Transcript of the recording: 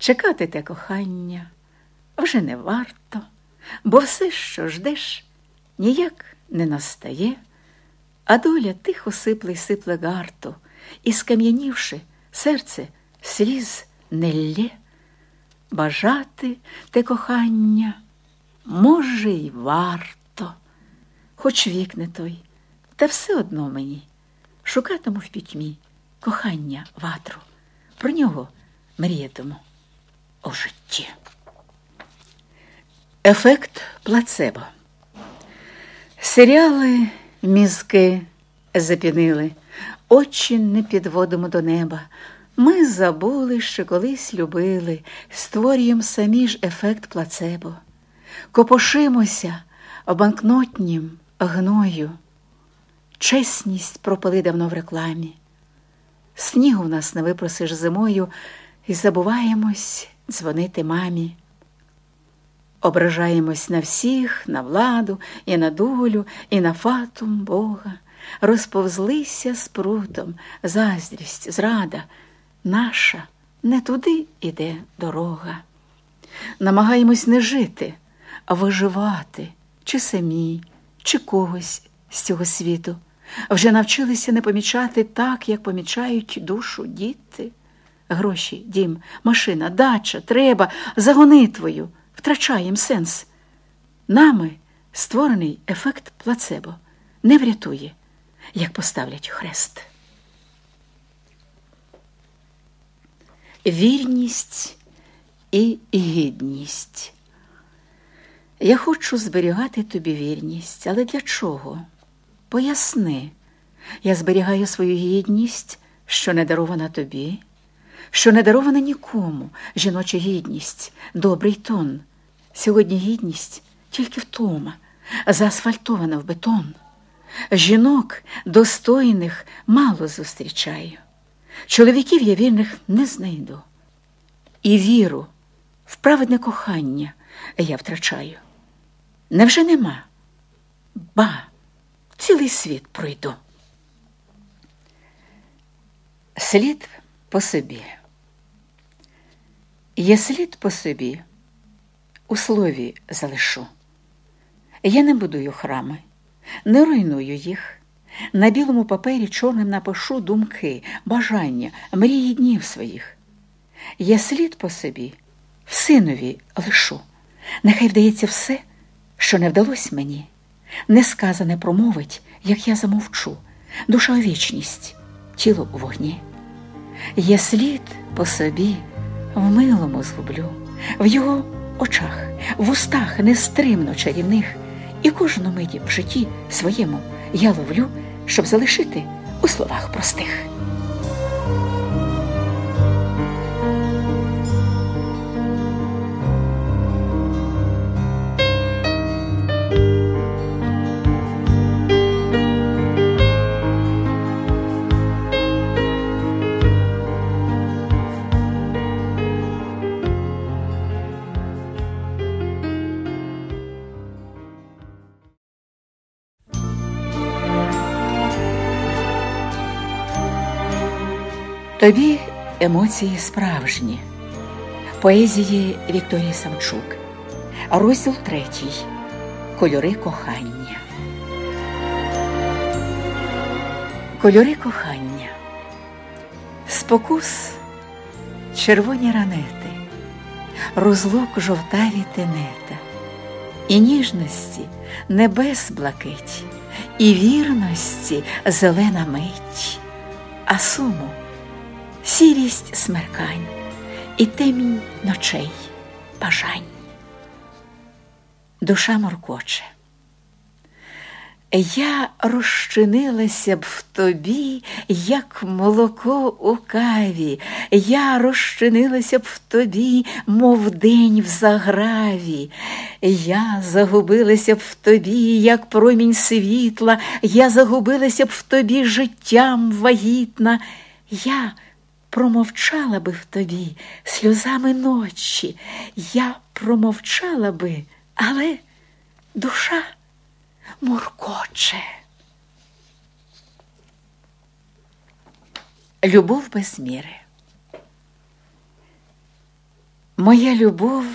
чекати те кохання вже не варто, бо все, що ждеш, ніяк не настає, а доля тихо сипле й сипле гарту, і, скам'янівши, серце сліз не лє. Бажати те кохання може, й варто, хоч вік не той, та все одно мені шукатиму в пітьмі кохання ватру, про нього мріятиму у житті. Ефект плацебо. Серіали мізки запінили, очі не підводимо до неба. Ми забули, що колись любили, створюємо самі ж ефект плацебо, копошимося банкнотнім гною. Чесність пропали давно в рекламі. Снігу нас не випросиш зимою і забуваємось дзвонити мамі. Ображаємось на всіх, на владу, і на долю, і на фатум Бога. Розповзлися з прутом, заздрість, зрада. Наша не туди іде дорога. Намагаємось не жити, а виживати, чи самі, чи когось з цього світу. Вже навчилися не помічати так, як помічають душу діти. Гроші, дім, машина, дача, треба, за гонитвою втрачаєм сенс. Нами створений ефект плацебо не врятує, як поставлять хрест. Вірність і гідність. Я хочу зберігати тобі вірність, але для чого? Поясни, я зберігаю свою гідність, що не дарована тобі, що не дарована нікому, жіноча гідність, добрий тон. Сьогодні гідність тільки втома, заасфальтована в бетон. Жінок достойних мало зустрічаю, чоловіків я вільних не знайду. І віру в праведне кохання я втрачаю. Невже нема? Ба, цілий світ пройду. Слід по собі. Є слід по собі, у слові залишу. Я не будую храми, не руйную їх. На білому папері чорним напишу думки, бажання, мрії днів своїх. Я слід по собі, в синові лишу. Нехай вдається все, що не вдалось мені. Несказане промовить, як я замовчу, душа у вічність, тіло у вогні. Я слід по собі в милому згублю, в його очах, в устах нестримно чарівних, і кожну миті в житті своєму я ловлю, щоб залишити у словах простих. Тобі емоції справжні, поезії Вікторії Самчук, розділ третій. Кольори кохання. Кольори кохання. Спокус червоні ранети, розлук жовтаві тенета, і ніжності небес блакить, і вірності зелена мить, а суму сірість смеркань і темінь ночей бажань. Душа моркоче. Я розчинилася б в тобі, як молоко у каві, я розчинилася б в тобі, мов день в заграві, я загубилася б в тобі, як промінь світла, я загубилася б в тобі життям вагітна. Я промовчала би в тобі сльозами ночі, я промовчала би, але душа муркоче. Любов без міри. Моя любов